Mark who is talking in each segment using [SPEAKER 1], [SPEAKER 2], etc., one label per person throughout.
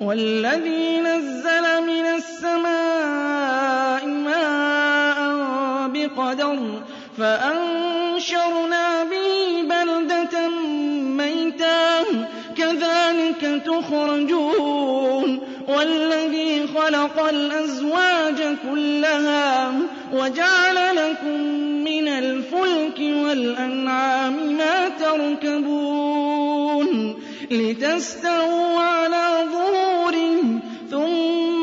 [SPEAKER 1] والذي نزل من السماء ماء بقدر فأنشرنا به بلدة ميتا كذلك تخرجون والذي خلق الأزواج كلها وجعل لكم من الفلك والأنعام ما تركبون لتستووا على ظهوره ثم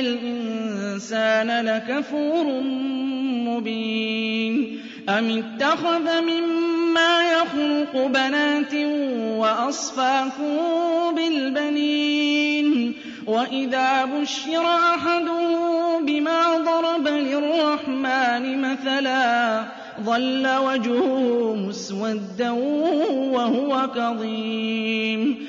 [SPEAKER 1] الإنسان لكفور مبين. أم اتخذ مما يخلق بنات وأصفاكم بالبنين؟ وإذا بشر أحدهم بما ضرب للرحمن مثلا ظل وجهه مسودا وهو كظيم.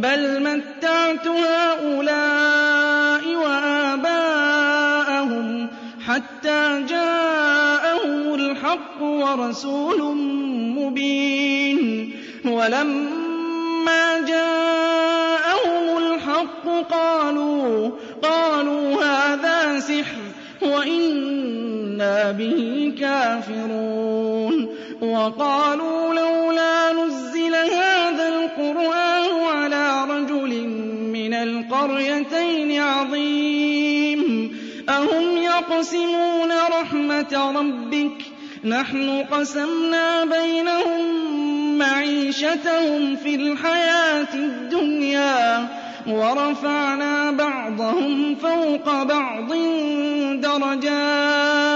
[SPEAKER 1] بل متعت هؤلاء وآباءهم حتى جاءهم الحق ورسول مبين. ولما جاءهم الحق قالوا قالوا هذا سحر وإنا به كافرون. وقالوا لولا نزل هذا القرآن من القريتين عظيم. أهم يقسمون رحمة ربك؟ نحن قسمنا بينهم معيشتهم في الحياة الدنيا ورفعنا بعضهم فوق بعض درجات.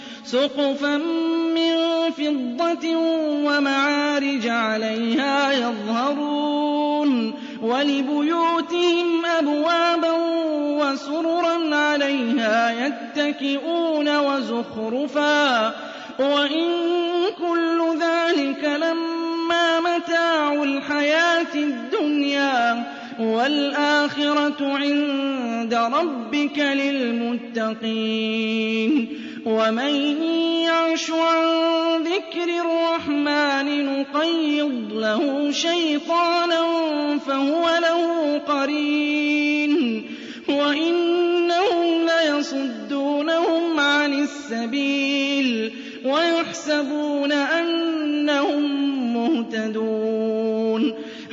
[SPEAKER 1] سقفا من فضة ومعارج عليها يظهرون ولبيوتهم أبوابا وسررا عليها يتكئون وزخرفا وإن كل ذلك لما متاع الحياة الدنيا وَالْآخِرَةُ عِندَ رَبِّكَ لِلْمُتَّقِينَ. وَمَن يَعْشُ عَن ذِكْرِ الرَّحْمَٰنِ نُقَيِّضْ لَهُ شَيْطَانًا فَهُوَ لَهُ قَرِينٌ. وَإِنَّهُمْ لَيَصُدُّونَهُمْ عَنِ السَّبِيلِ وَيَحْسَبُونَ أَنَّهُم مُّهْتَدُونَ.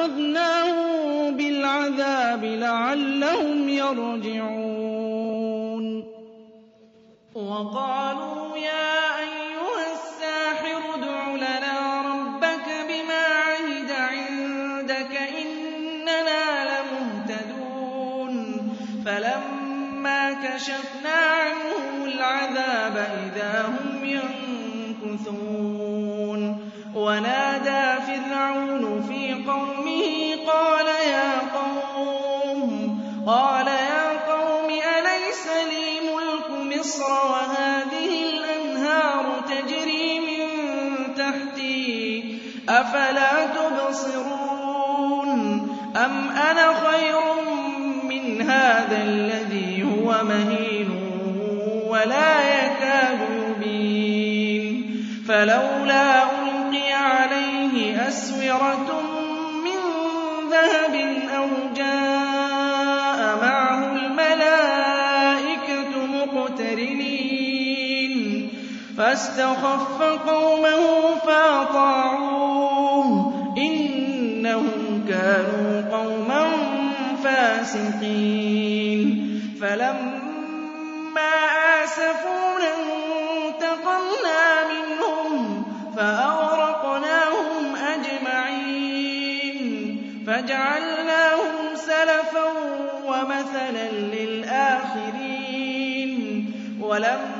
[SPEAKER 1] وَأَخَذْنَاهُم بِالْعَذَابِ لَعَلَّهُمْ يَرْجِعُونَ. وَقَالُوا يَا أَيُّهَ السَّاحِرُ ادْعُ لَنَا رَبَّكَ بِمَا عَهِدَ عِندَكَ إِنَّنَا لَمُهْتَدُونَ. فَلَمَّا كَشَفْنَا عَنْهُمُ الْعَذَابَ إِذَا هُمْ يَنكُثُونَ. وَنَادَىٰ فِرْعَوْنُ فِي قَوْمِهِ مِصْرَ وَهَٰذِهِ الْأَنْهَارُ تَجْرِي مِن تَحْتِي أَفَلَا تُبْصِرُونَ؟ أَمْ أَنَا خَيْرٌ مِّنْ هَٰذَا الَّذِي هُوَ مَهِينٌ وَلَا يَكَادُ يُبِينُ؟ فَلَوْلَا أُلْقِيَ عَلَيْهِ أَسْوِرَةٌ مِّن ذَهَبٍ أَوْ جَاءَ فَاسْتَخَفَّ قَوْمَهُ فَأَطَاعُوهُ ۚ إِنَّهُمْ كَانُوا قَوْمًا فَاسِقِينَ. فَلَمَّا آسَفُونَا انتَقَمْنَا مِنْهُمْ فَأَغْرَقْنَاهُمْ أَجْمَعِينَ. فَجَعَلْنَاهُمْ سَلَفًا وَمَثَلًا لِّلْآخِرِينَ. وَلَمَّا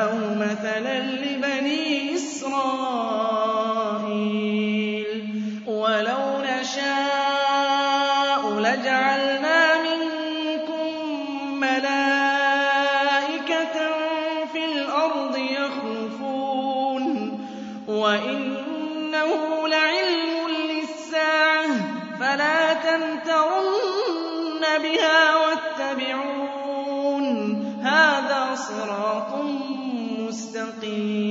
[SPEAKER 1] إِسْرَائِيلَ. وَلَوْ نَشَاءُ لَجَعَلْنَا مِنكُم مَّلَائِكَةً فِي الْأَرْضِ يَخْلُفُونَ ۖ. وَإِنَّهُ لَعِلْمٌ لِّلسَّاعَةِ فَلَا تَمْتَرُنَّ بِهَا وَاتَّبِعُونِ ۚ. هَٰذَا صِرَاطٌ مُّسْتَقِيمٌ.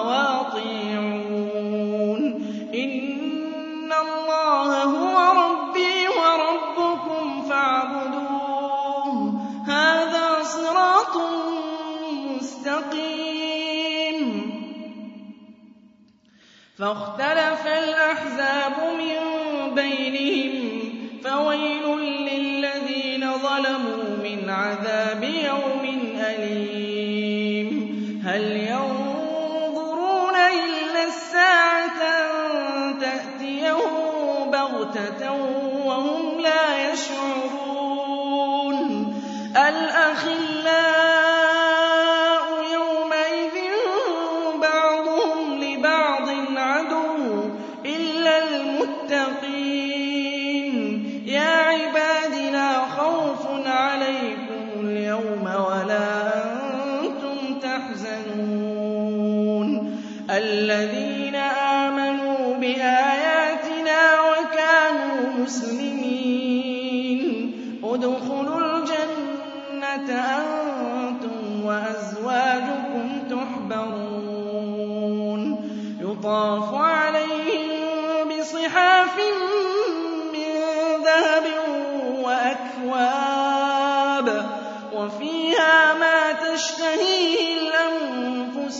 [SPEAKER 1] بَغْتَةً وَهُمْ لَا يَشْعُرُونَ. مُسْلِمِينَ ادْخُلُوا الْجَنَّةَ أَنتُمْ وَأَزْوَاجُكُمْ تُحْبَرُونَ. يُطَافُ عَلَيْهِم بِصِحَافٍ مِّن ذَهَبٍ وَأَكْوَابٍ وَفِيهَا مَا تَشْتَهِيهِ الْأَنفُسُ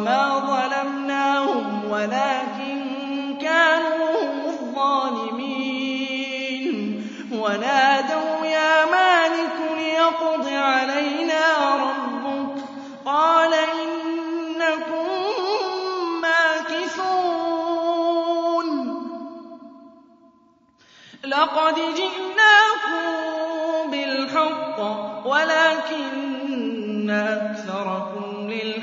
[SPEAKER 1] وَمَا ظَلَمْنَاهُمْ وَلَٰكِن كَانُوا هُمُ الظَّالِمِينَ وَنَادَوْا يَا مَالِكُ لِيَقْضِ عَلَيْنَا رَبُّكَ ۖ قَالَ إِنَّكُم مَّاكِثُونَ لَقَدْ جِئْنَاكُم بِالْحَقِّ وَلَٰكِنَّ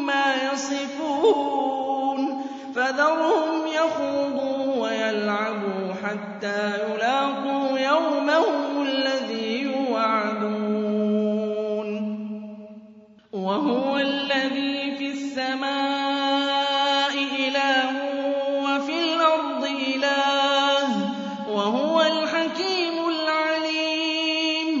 [SPEAKER 1] عَمَّا يَصِفُونَ فَذَرْهُمْ يَخُوضُوا وَيَلْعَبُوا حَتَّىٰ يُلَاقُوا يَوْمَهُمُ الَّذِي يُوعَدُونَ. وَهُوَ الَّذِي فِي السَّمَاءِ إِلَٰهٌ وَفِي الْأَرْضِ إِلَٰهٌ ۚ وَهُوَ الْحَكِيمُ الْعَلِيمُ.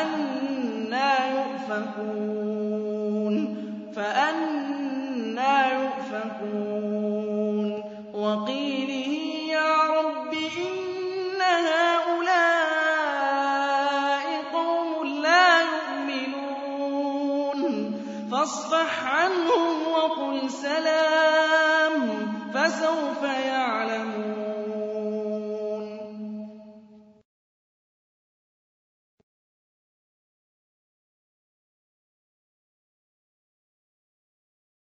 [SPEAKER 1] يُؤْفَكُونَ وَقِيلِهِ يَا رَبِّ إِنَّ هَٰؤُلَاءِ قَوْمٌ لَّا يُؤْمِنُونَ فَاصْفَحْ عَنْهُمْ وَقُلْ سَلَامٌ.